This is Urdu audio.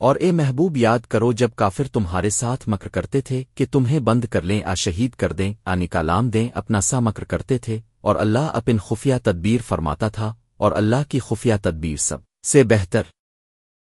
اور اے محبوب یاد کرو جب کافر تمہارے ساتھ مکر کرتے تھے کہ تمہیں بند کر لیں، آ شہید کر دیں، آ نکالام دیں، اپنا سا مکر کرتے تھے، اور اللہ اپن خفیہ تدبیر فرماتا تھا، اور اللہ کی خفیہ تدبیر سب سے بہتر۔